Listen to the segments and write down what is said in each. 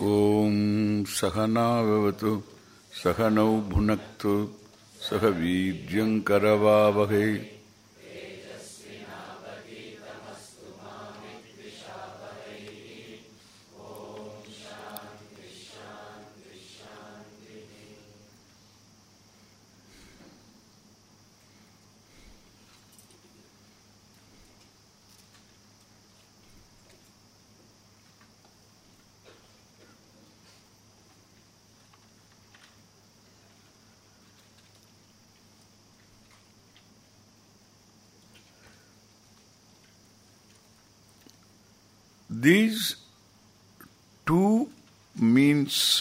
ॐ सहनावतु सहनौ भुनक्तु सह वीर्यङ्करवावहै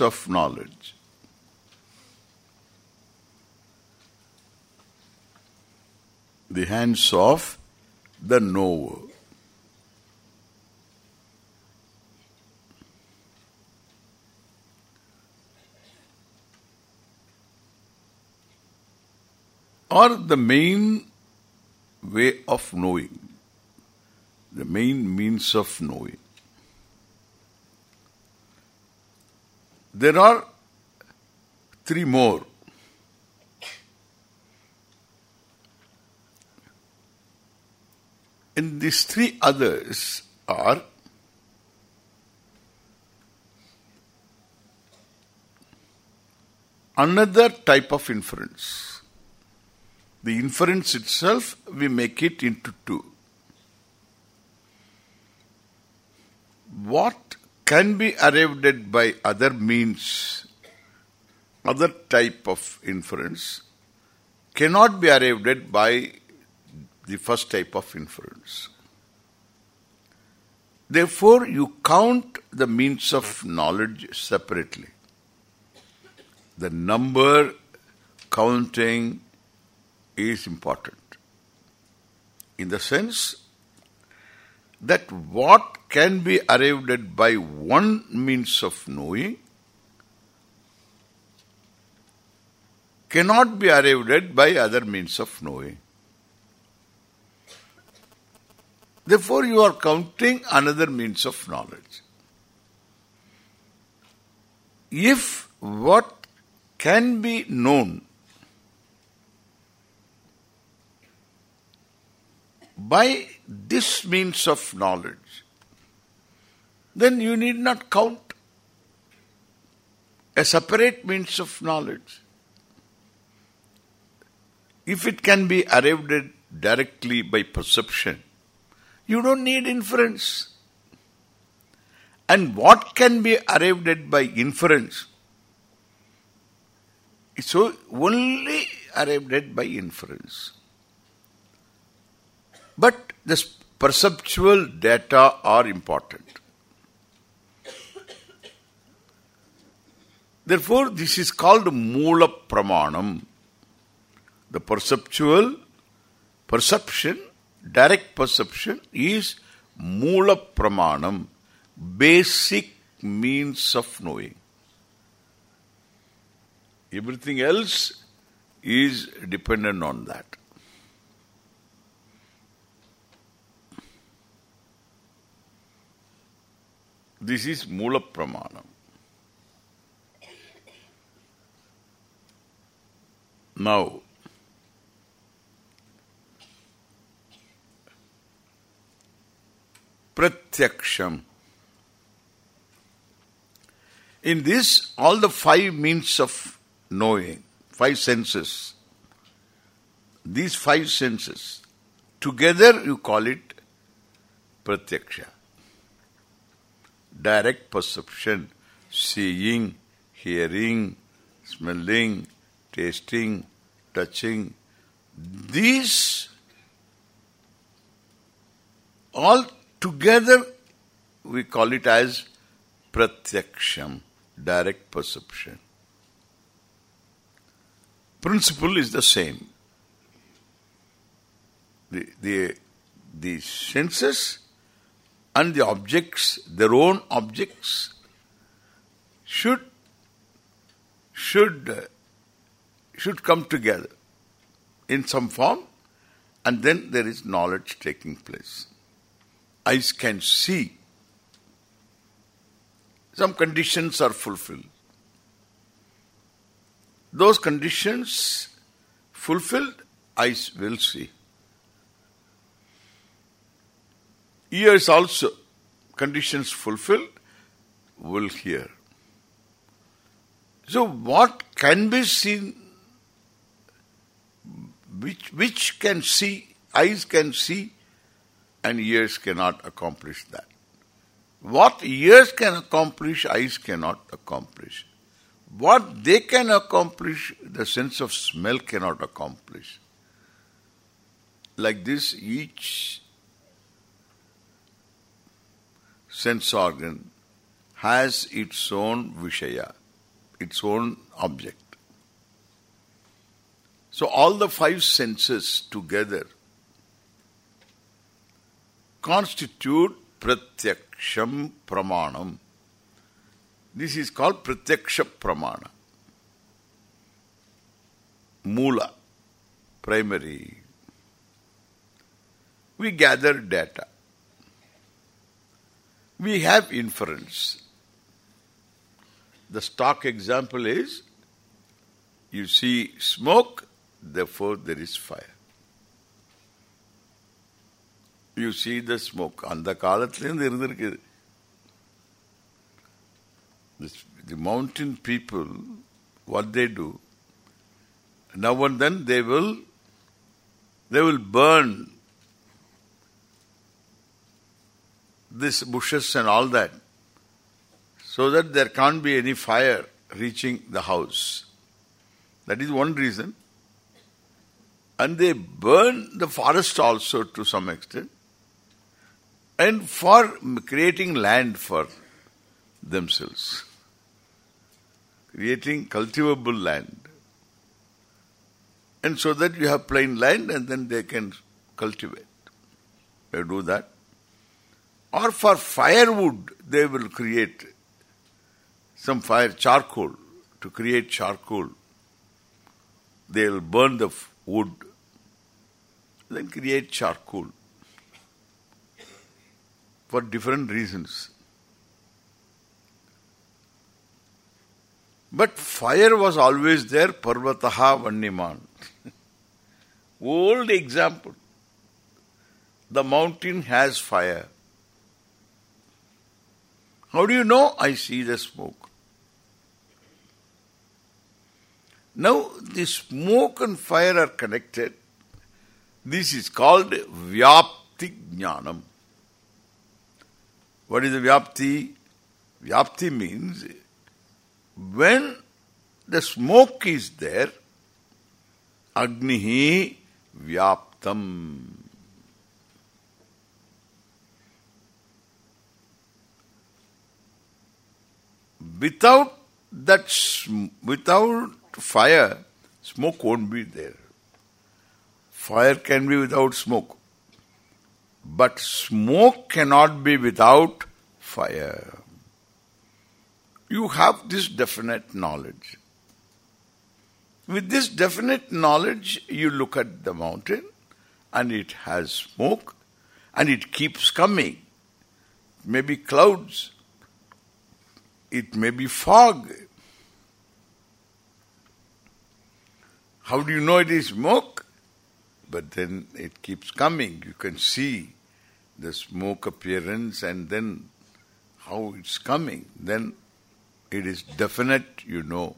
of knowledge the hands of the knower. Or the main way of knowing, the main means of knowing. There are three more. And these three others are another type of inference. The inference itself, we make it into two. What can be arrived at by other means, other type of inference, cannot be arrived at by the first type of inference. Therefore, you count the means of knowledge separately. The number counting is important. In the sense that what can be arrived at by one means of knowing cannot be arrived at by other means of knowing. Therefore, you are counting another means of knowledge. If what can be known by this means of knowledge, then you need not count a separate means of knowledge. If it can be arrived at directly by perception, you don't need inference. And what can be arrived at by inference? So only arrived at by inference. But this perceptual data are important. Therefore, this is called Moola Pramanam. The perceptual perception, direct perception is Moola Pramanam, basic means of knowing. Everything else is dependent on that. This is Moola Pramanam. Now, Pratyaksham. In this, all the five means of knowing, five senses, these five senses, together you call it Pratyaksha. Direct perception, seeing, hearing, smelling, tasting, touching. These all together we call it as pratyaksham, direct perception. Principle is the same. The, the, the senses and the objects, their own objects, should should uh, should come together in some form and then there is knowledge taking place. Eyes can see some conditions are fulfilled. Those conditions fulfilled, eyes will see. Ears also, conditions fulfilled, will hear. So what can be seen, which, which can see, eyes can see, and ears cannot accomplish that. What ears can accomplish, eyes cannot accomplish. What they can accomplish, the sense of smell cannot accomplish. Like this, each sense organ has its own vishaya, its own object. So all the five senses together constitute pratyaksham pramanam. This is called pratyaksha pramana. Mula, primary. We gather data We have inference. The stock example is, you see smoke, therefore there is fire. You see the smoke. அந்த காலத்திலிருந்து இருந்திருக்குது the mountain people, what they do, now and then they will they will burn these bushes and all that so that there can't be any fire reaching the house. That is one reason. And they burn the forest also to some extent. And for creating land for themselves. Creating cultivable land. And so that you have plain land and then they can cultivate. They do that. Or for firewood, they will create some fire, charcoal, to create charcoal. They will burn the wood, then create charcoal for different reasons. But fire was always there, Parvataha Vanniman. Old example. The mountain has fire. How do you know? I see the smoke. Now, the smoke and fire are connected. This is called Vyapti Jnanam. What is the Vyapti? Vyapti means when the smoke is there, Agnihi Vyaptam. Without that, without fire, smoke won't be there. Fire can be without smoke. But smoke cannot be without fire. You have this definite knowledge. With this definite knowledge, you look at the mountain and it has smoke and it keeps coming. Maybe clouds. It may be fog. How do you know it is smoke? But then it keeps coming. You can see the smoke appearance and then how it's coming. Then it is definite, you know.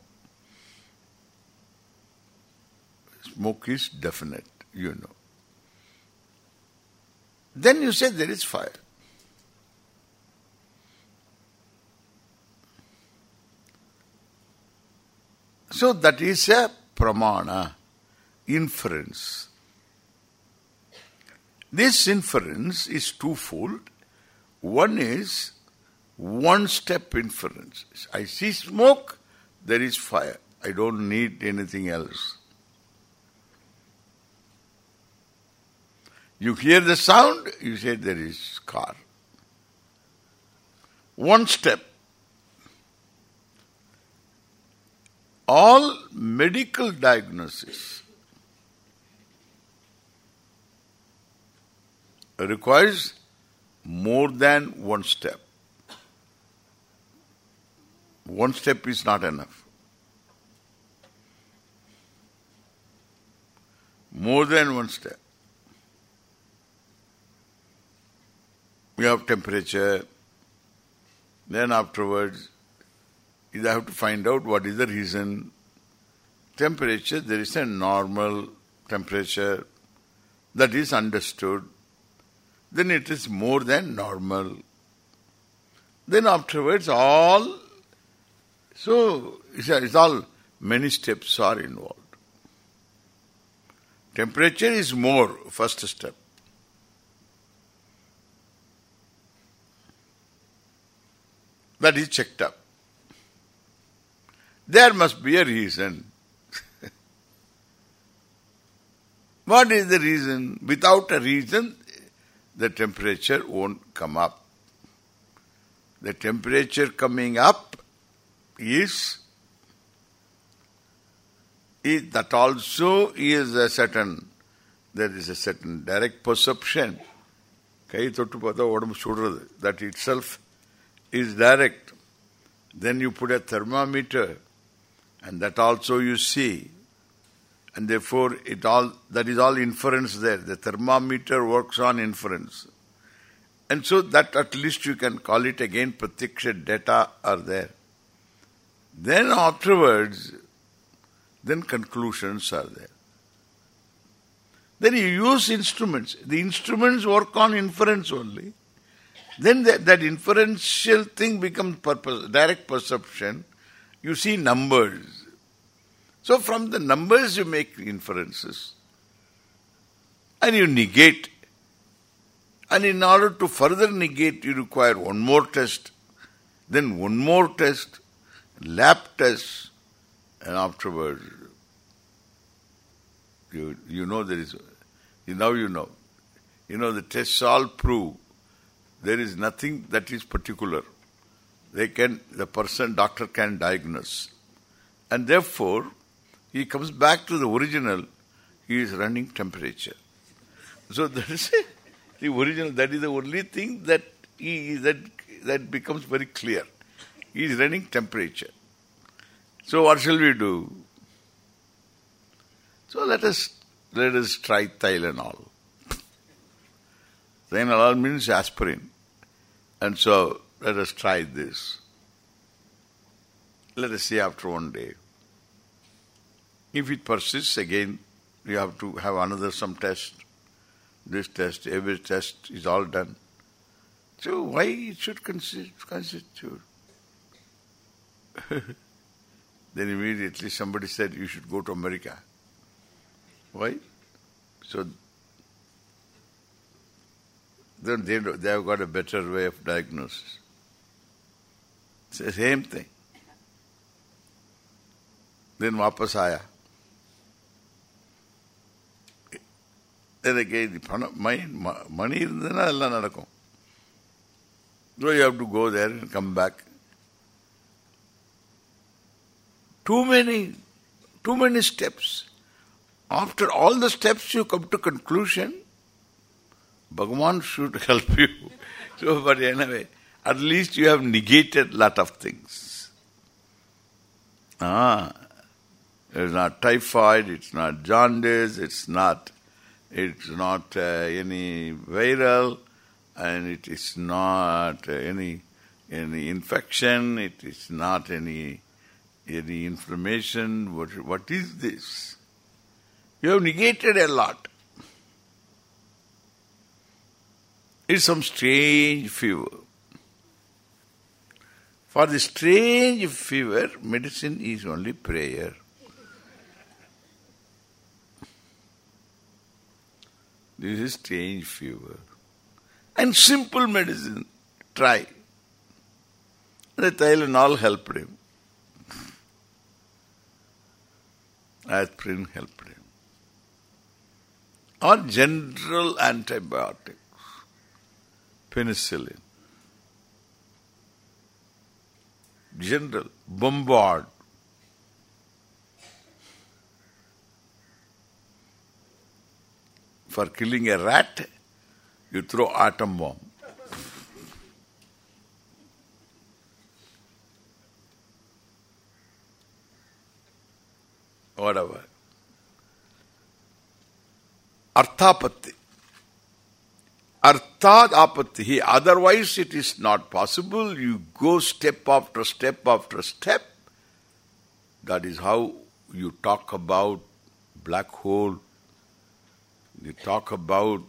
Smoke is definite, you know. Then you say there is fire. So that is a pramana, inference. This inference is twofold. One is one-step inference. I see smoke, there is fire. I don't need anything else. You hear the sound, you say there is car. One step. All medical diagnosis requires more than one step. One step is not enough. More than one step. We have temperature, then afterwards you have to find out what is the reason. Temperature, there is a normal temperature that is understood. Then it is more than normal. Then afterwards all, so it's, it's all, many steps are involved. Temperature is more, first step. That is checked up. There must be a reason. what is the reason? Without a reason, the temperature won't come up. The temperature coming up is, is that also is a certain, there is a certain direct perception. கை தொட்டு பார்த்தா உடம்பு சுடுறது that itself is direct. Then you put a thermometer and that also you see. And therefore it all that is all inference there. The thermometer works on inference. And so that at least you can call it again pratyaksha data are there. Then afterwards, then conclusions are there. Then you use instruments. The instruments work on inference only. Then that, that inferential thing becomes purpose, direct perception. You see numbers. So from the numbers you make inferences. And you negate. And in order to further negate, you require one more test. Then one more test. Lab test. And afterwards, you, you know there is, you now you know. You know the tests all prove there is nothing that is particular. They can, the person, doctor can diagnose. And therefore, he comes back to the original, he is running temperature. So that is the original, that is the only thing that he, that, that becomes very clear. He is running temperature. So what shall we do? So let us, let us try Tylenol. Tylenol means aspirin. And so let us try this. Let us see after one day. If it persists again, you have to have another some test. This test, every test is all done. So why it should constitute? then immediately somebody said you should go to America. Why? So then they, they have got a better way of diagnosis. The same thing. Then vapas aaya. Then again, money, money irundhana ella nadakum. So you have to go there and come back. Too many, too many steps. After all the steps you come to conclusion, Bhagavan should help you. so, but anyway, at least you have negated lot of things. Ah, it's not typhoid, it's not jaundice, it's not, it's not uh, any viral, and it is not uh, any any infection, it is not any any inflammation. What what is this? You have negated a lot. It's some strange fever. For the strange fever, medicine is only prayer. This is strange fever. And simple medicine, try. The Tylenol helped him. Aspirin helped him. Or general antibiotics penicillin. general, bombard. For killing a rat, you throw atom bomb. Whatever. Arthapatti. Apatti. Otherwise it is not possible. You go step after step after step. That is how you talk about black hole. You talk about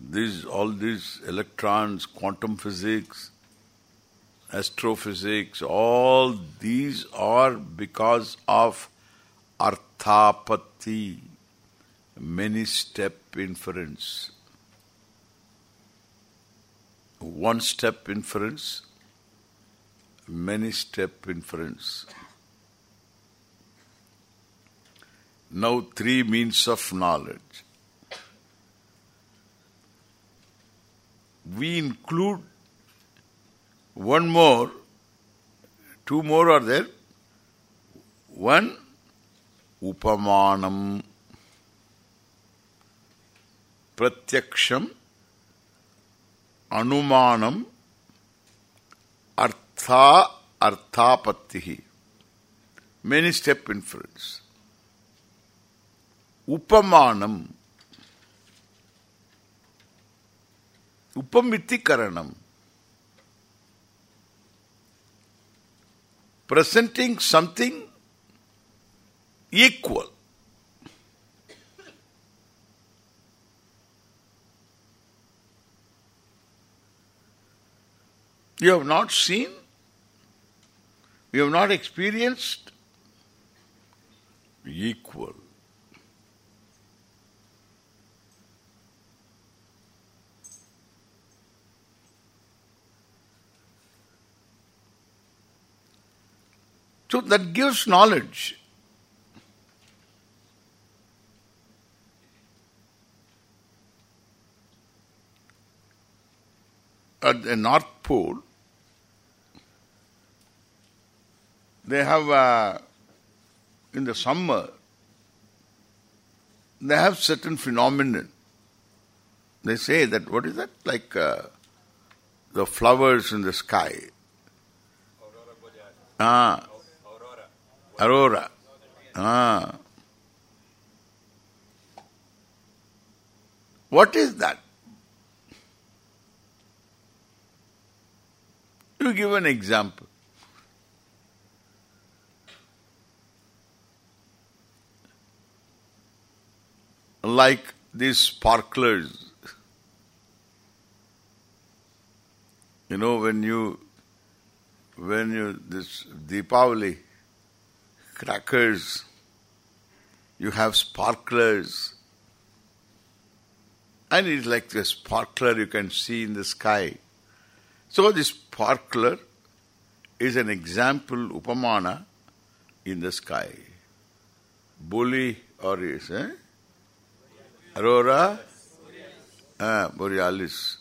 this, all these electrons, quantum physics, astrophysics, all these are because of arthapatti, many step inference. One step inference, many step inference. Now three means of knowledge. We include one more, two more are there. One, upamanam, pratyaksham, anumanam, artha, arthapattihi. Many step inference. Upamanam, upamithikaranam, presenting something equal. You have not seen, you have not experienced, equal. So that gives knowledge. At the North Pole, they have, uh, in the summer, they have certain phenomenon. They say that, what is that? Like uh, the flowers in the sky. Ah, Aurora. Aurora. Ah. What is that? You give an example. Like these sparklers. You know, when you, when you, this Deepavali, crackers, you have sparklers, and it's like the sparkler you can see in the sky. So this sparkler is an example, upamana, in the sky. Bully or is, eh? Aurora? Ah, Borealis.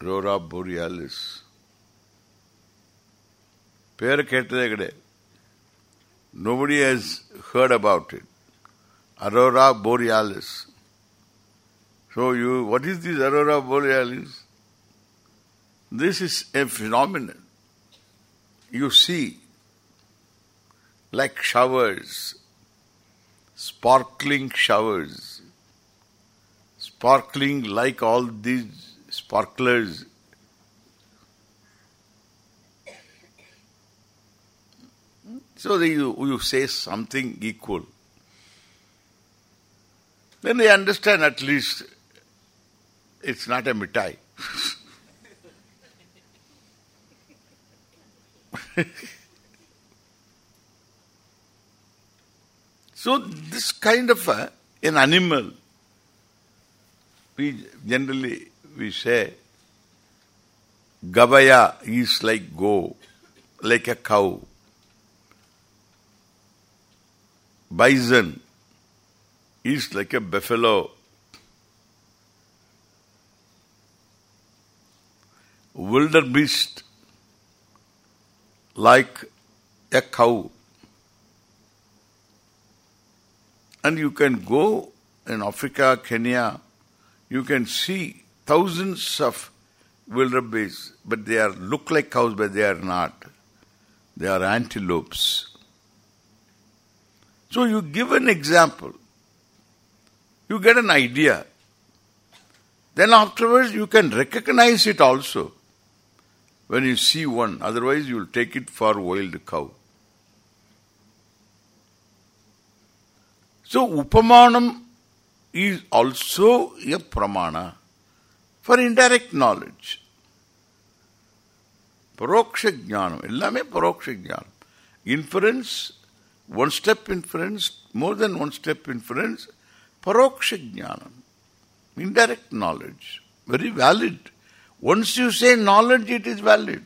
Aurora Borealis. Pair Ketlegde. Nobody has heard about it. Aurora Borealis. So you, what is this Aurora Borealis? This is a phenomenon. You see, like showers, sparkling showers, sparkling like all these sparklers So you, you say something equal. Then they understand at least it's not a mitai. so this kind of a, an animal, generally we say, Gavaya is like go, like a cow. Bison is like a buffalo. Wildebeest like a cow. And you can go in Africa, Kenya, you can see thousands of wildebeest, but they are look like cows, but they are not. They are antelopes. So you give an example. You get an idea. Then afterwards you can recognize it also when you see one. Otherwise you will take it for wild cow. So upamanam is also a pramana for indirect knowledge. Paroksha jnanam. Ellame paroksha jnanam. Inference, one step inference, more than one step inference, paroksha jnanam. Indirect knowledge. Very valid. Once you say knowledge, it is valid.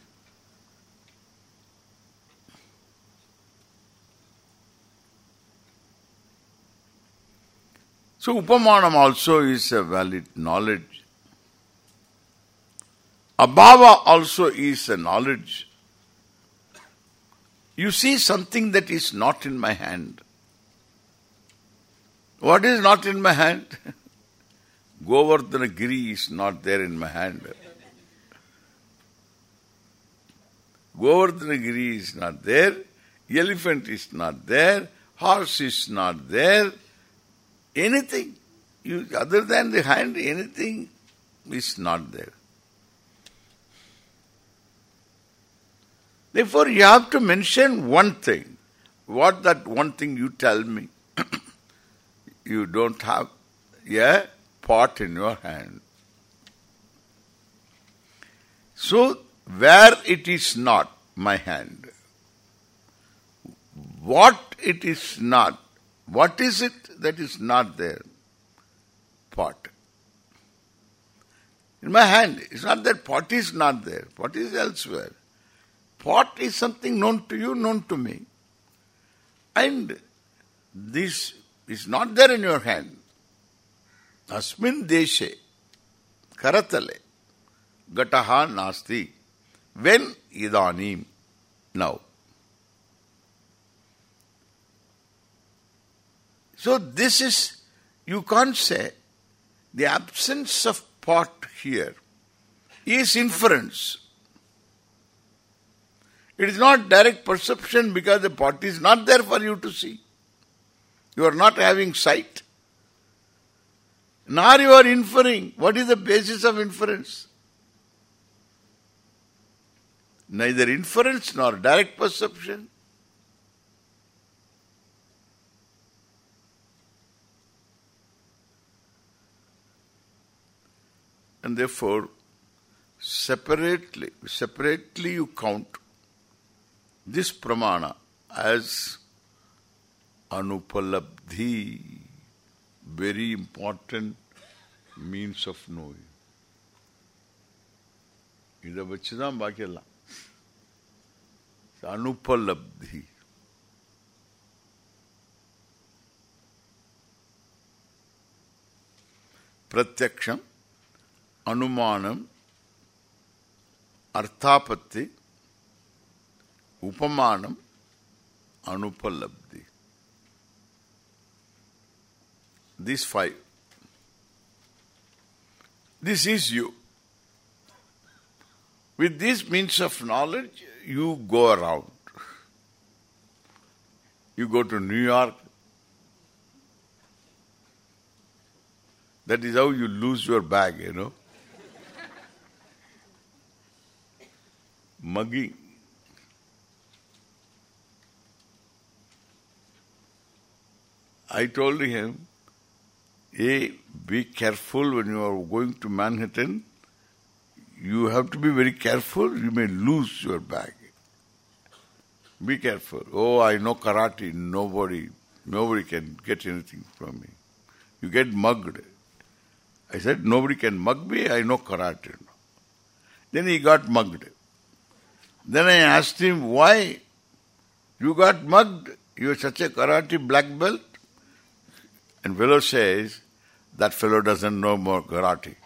So Upamanam also is a valid knowledge. Abhava also is a knowledge. You see something that is not in my hand. What is not in my hand? Govardhana Giri is not there in my hand. Govardhana Giri is not there. Elephant is not there. Horse is not there. Anything, you, other than the hand, anything is not there. Therefore, you have to mention one thing. What that one thing you tell me? you don't have a pot in your hand. So, where it is not my hand, what it is not, what is it that is not there? Pot. In my hand, it's not that pot is not there, pot is elsewhere. Pot is something known to you, known to me. And this is not there in your hand. Asmin deshe, karatale, gataha nasti. When idanim, now. So this is, you can't say, the absence of pot here is inference. It is not direct perception because the pot is not there for you to see. You are not having sight. Nor you are inferring. What is the basis of inference? Neither inference nor direct perception. And therefore, separately, separately you count this pramana as anupalabdhi, very important means of knowing. இதை வச்சுதான் பாக்கியெல்லாம் அனுபலப்தி பிரத்யக்ஷம் அனுமானம் அர்த்தாபத்தி உபமானம் anupalabdhi. These five. This is you. With these means of knowledge, you go around. You go to New York. That is how you lose your bag, you know. Mugging. I told him, hey, be careful when you are going to Manhattan. You have to be very careful. You may lose your bag. Be careful. Oh, I know karate. Nobody, nobody can get anything from me. You get mugged. I said, nobody can mug me. I know karate. Then he got mugged. Then I asked him, why you got mugged? You are such a karate black belt. And fellow says, that fellow doesn't know more karate.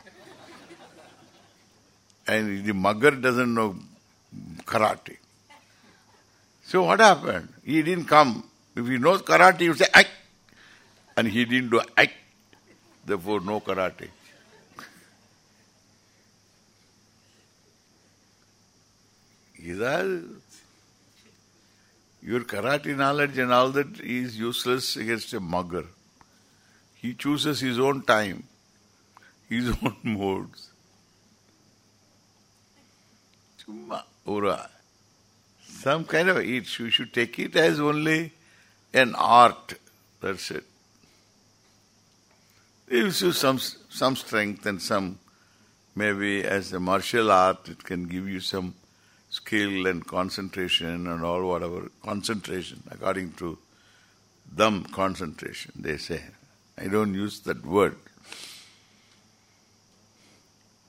and the mugger doesn't know karate. So what happened? He didn't come. If he knows karate, he would say, Aik! And he didn't do Aik. Therefore, no karate. Gita, your karate knowledge and all that is useless against a mugger. He chooses his own time, his own modes. Chumma. Some kind of it. You should take it as only an art. That's it. It gives you some some strength and some maybe as a martial art it can give you some skill and concentration and all whatever concentration according to them concentration they say. I don't use that word.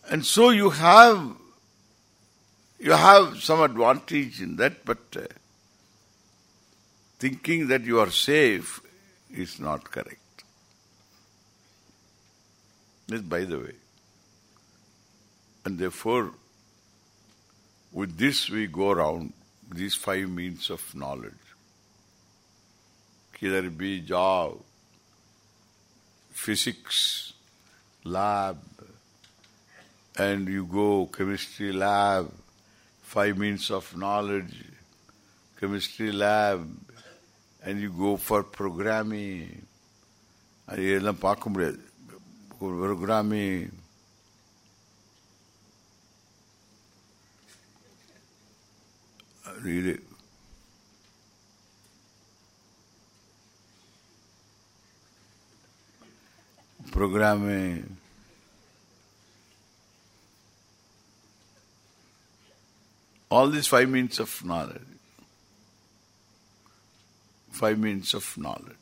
And so you have you have some advantage in that but uh, thinking that you are safe is not correct. This by the way. And therefore, with this we go around these five means of knowledge. Either it be job, physics, lab, and you go chemistry lab, five means of knowledge, chemistry lab, and you go for programming. அதெல்லாம் பார்க்க முடியாது programming it. Programming. All these five means of knowledge. Five means of knowledge.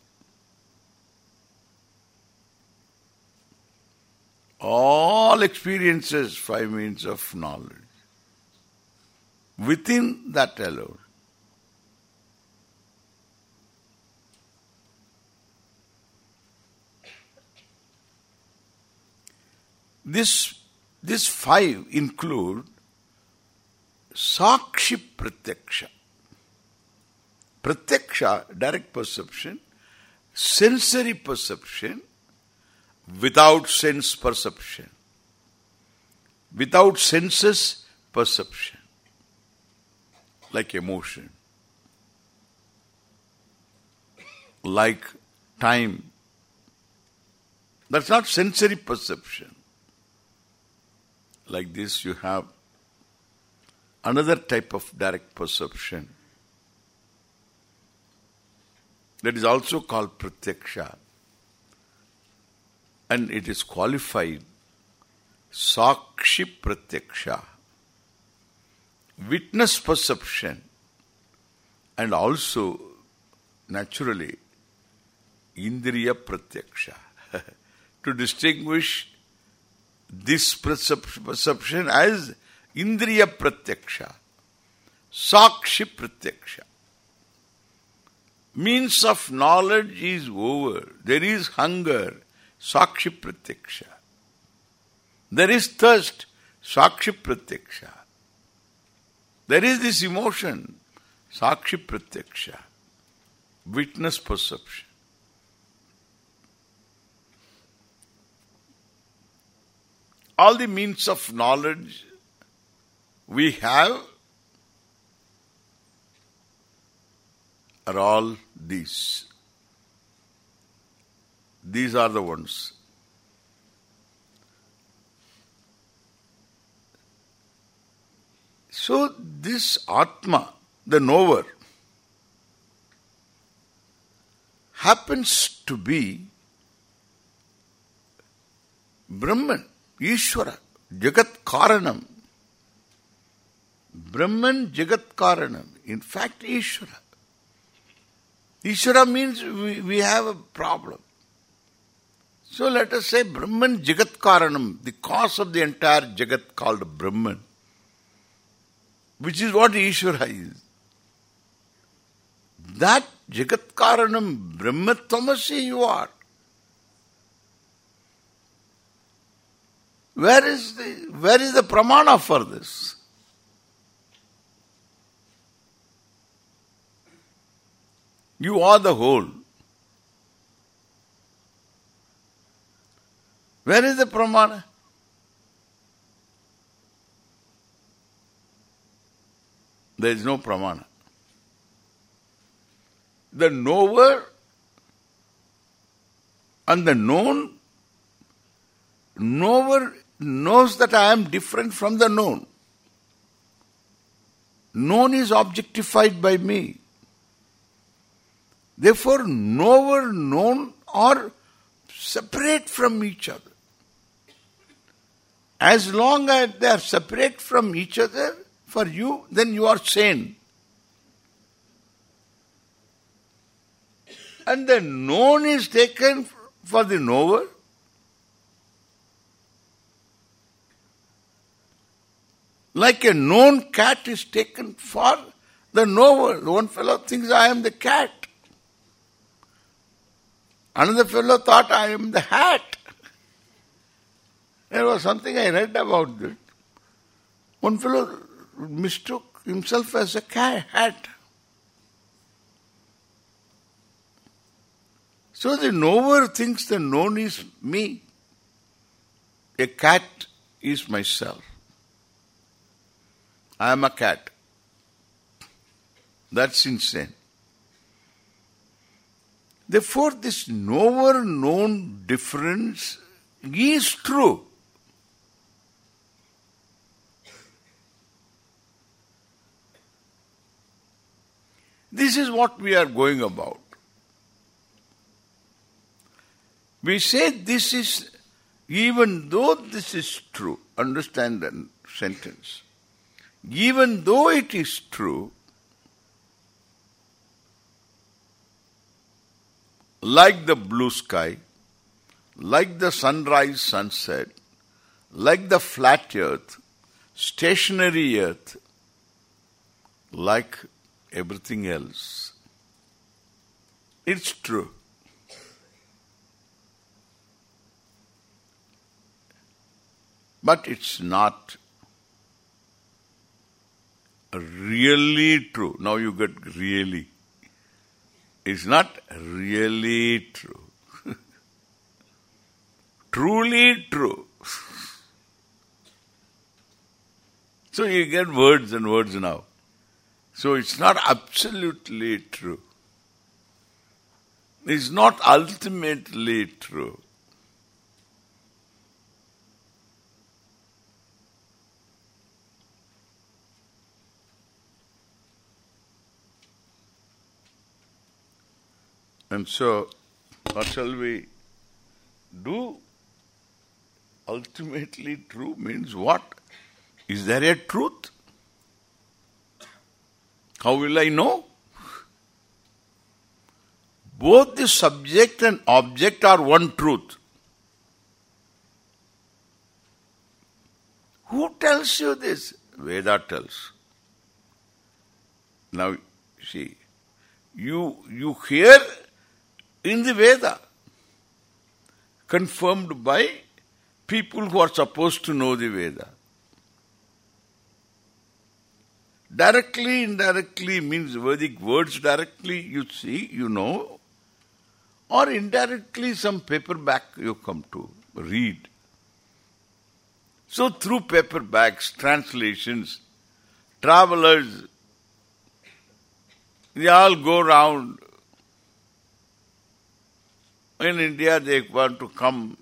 All experiences, five means of knowledge within that alone. This, this five include Sakshi Pratyaksha. Pratyaksha, direct perception, sensory perception, without sense perception, without senses perception like emotion, like time. That's not sensory perception. Like this you have another type of direct perception that is also called pratyaksha and it is qualified sakshi pratyaksha witness perception and also naturally indriya pratyaksha to distinguish this perception as indriya pratyaksha sakshi pratyaksha means of knowledge is over. There is hunger sakshi pratyaksha there is thirst sakshi pratyaksha there is this emotion, Sakshi Pratyaksha, witness perception. All the means of knowledge we have are all these. These are the ones. So this Atma, the knower, happens to be Brahman, Ishvara, Jagat Karanam. Brahman Jagat Karanam. In fact, Ishvara. Ishvara means we, we have a problem. So let us say Brahman Jagat Karanam, the cause of the entire Jagat called Brahman. Which is what Ishvara is. That Jagat Karanam Brahmattamasi you are. Where is the where is the pramana for this? You are the whole. Where is the pramana? There is no pramana. the knower and the known knower knows that I am different from the known. Known is objectified by me. Therefore, knower, known are separate from each other. As long as they are separate from each other, for you, then you are sane. And the known is taken for the knower. Like a known cat is taken for the knower. One fellow thinks I am the cat. Another fellow thought I am the hat. There was something I read about that. One fellow mistook himself as a cat. So the knower thinks the known is me. A cat is myself. I am a cat. That's insane. Therefore, this knower known difference is true. This is what we are going about. We say this is, even though this is true, understand the sentence. Even though it is true, like the blue sky, like the sunrise, sunset, like the flat earth, stationary earth, like everything else. It's true. But it's not really true. Now you get really. It's not really true. Truly true. so you get words and words now. So it's not absolutely true. It's not ultimately true. And so, what shall we do? Ultimately true means what? Is there a truth? How will I know? Both the subject and object are one truth. Who tells you this? Veda tells. Now, see, you you hear in the Veda, confirmed by people who are supposed to know the Veda. Directly, indirectly means Vedic words directly you see, you know, or indirectly some paperback you come to read. So through paperbacks, translations, travelers, they all go round in India, they want to come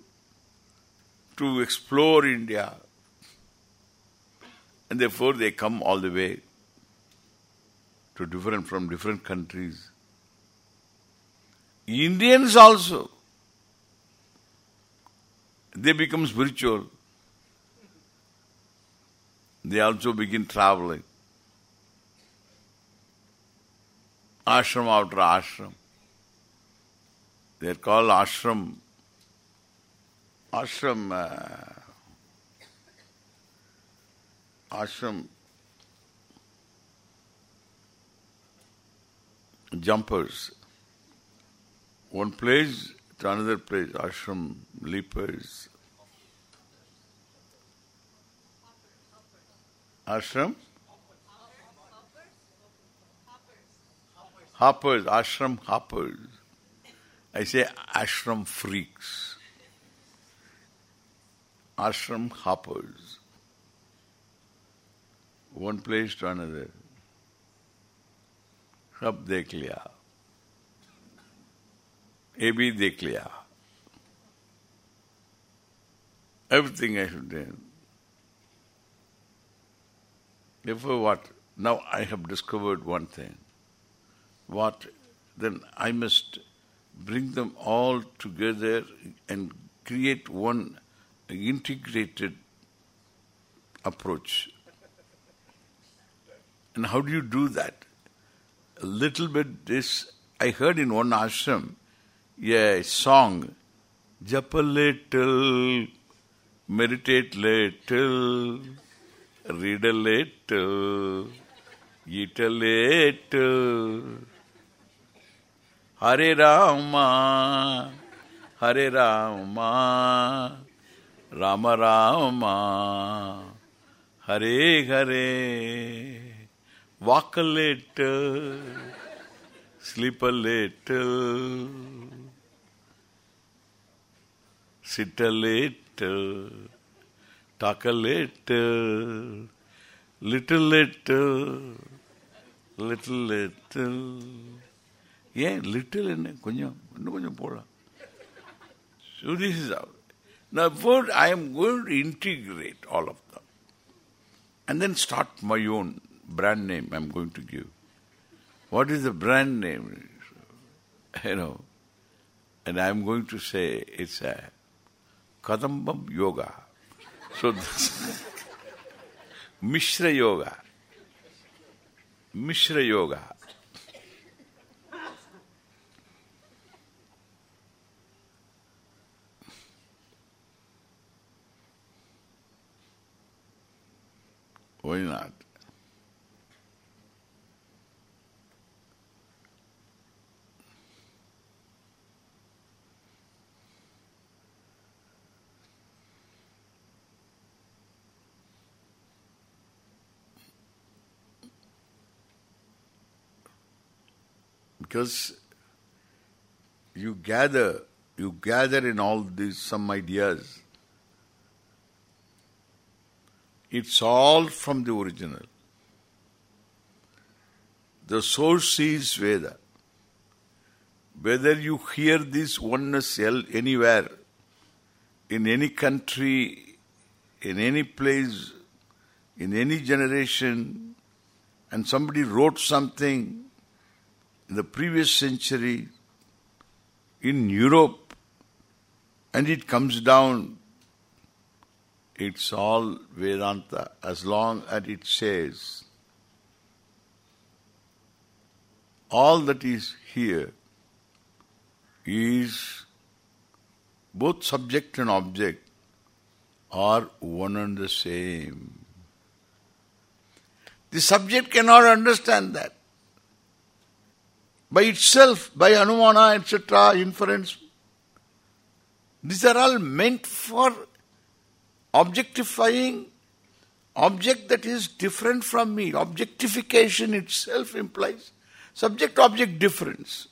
to explore India. And therefore they come all the way to different from different countries. Indians also, they become spiritual. They also begin traveling. Ashram after ashram. They are called ashram. Ashram. Uh, ashram jumpers. One place to another place. Ashram leapers. Ashram? Hoppers. Ashram hoppers. I say ashram freaks. Ashram hoppers. One place to another. सब देख लिया ये भी देख लिया Everything I have done. Therefore what? Now I have discovered one thing. What? Then I must bring them all together and create one integrated approach. And how do you do that? Little bit this, I heard in one ashram, a song, Japa little, meditate little, read a little, eat a little. Hare Rama, Hare Rama, Rama Rama, Hare Hare Walk a little, sleep a little, sit a little, talk a little, little little, little little. ஏன் little என்ன கொஞ்சம் இன்னும் கொஞ்சம் போடலாம் So this is how. Now first I am going to integrate all of them. And then start my own brand name I'm going to give. What is the brand name? You know. And I'm going to say it's a Kadambam Yoga. So this Mishra Yoga. Mishra Yoga. Why not? Because you gather, you gather in all these some ideas. It's all from the original. The source is Veda. Whether you hear this oneness anywhere, in any country, in any place, in any generation, and somebody wrote something in the previous century, in Europe, and it comes down it's all Vedanta as long as it says all that is here is both subject and object are one and the same. The subject cannot understand that. By itself, by anumana, etc., inference, these are all meant for objectifying object that is different from me. Objectification itself implies subject-object difference.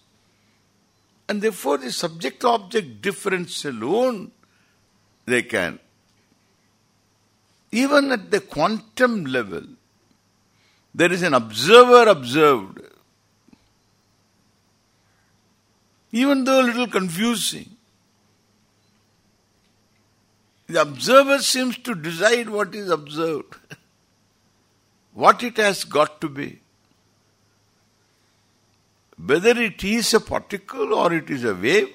And therefore the subject-object difference alone they can. Even at the quantum level, there is an observer observed. Even though a little confusing. The observer seems to decide what is observed, what it has got to be. Whether it is a particle or it is a wave,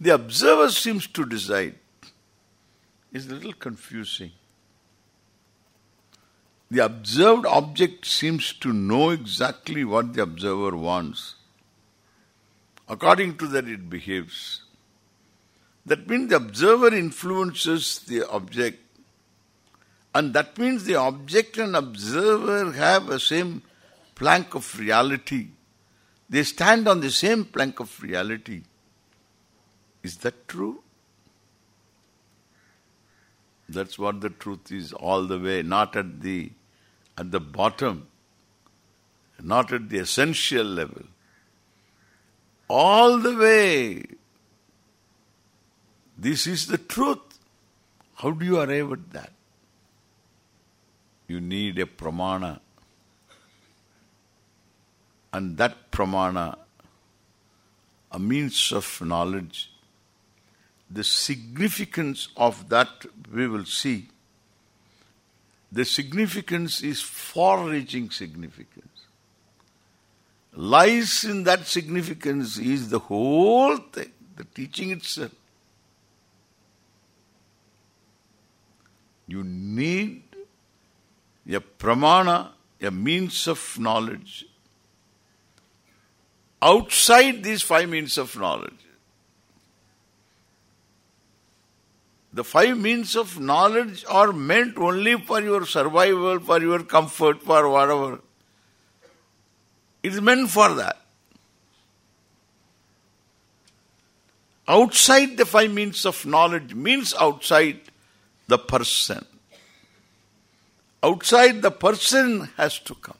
the observer seems to decide. It's a little confusing. The observed object seems to know exactly what the observer wants. According to that it behaves. That means the observer influences the object and that means the object and observer have a same plank of reality. They stand on the same plank of reality. Is that true? That's what the truth is all the way, not at the at the bottom, not at the essential level. All the way. This is the truth. How do you arrive at that? You need a pramana. And that pramana, a means of knowledge, the significance of that we will see. The significance is far-reaching significance. Lies in that significance is the whole thing, the teaching itself. You need a pramana, a means of knowledge outside these five means of knowledge. The five means of knowledge are meant only for your survival, for your comfort, for whatever. It is meant for that. Outside the five means of knowledge means outside the person. Outside the person has to come.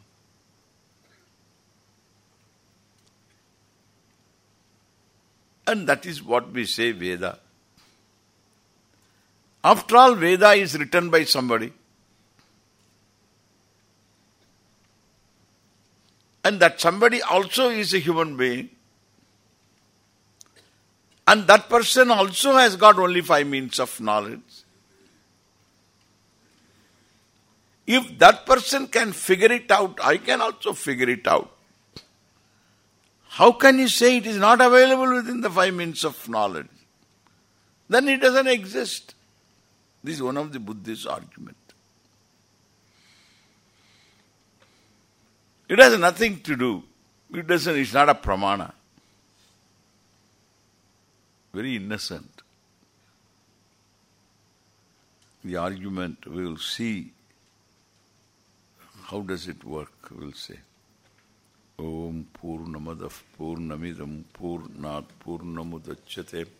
And that is what we say Veda. After all, Veda is written by somebody. And that somebody also is a human being. And that person also has got only five means of knowledge. If that person can figure it out, I can also figure it out. How can you say it is not available within the five means of knowledge? Then it doesn't exist. This is one of the Buddhist argument. It has nothing to do. It doesn't, it's not a pramana. Very innocent. The argument, we will see how does it work, we will say. Om Purnamadah Purnamidam Purnat Purnamudachyate Purnasya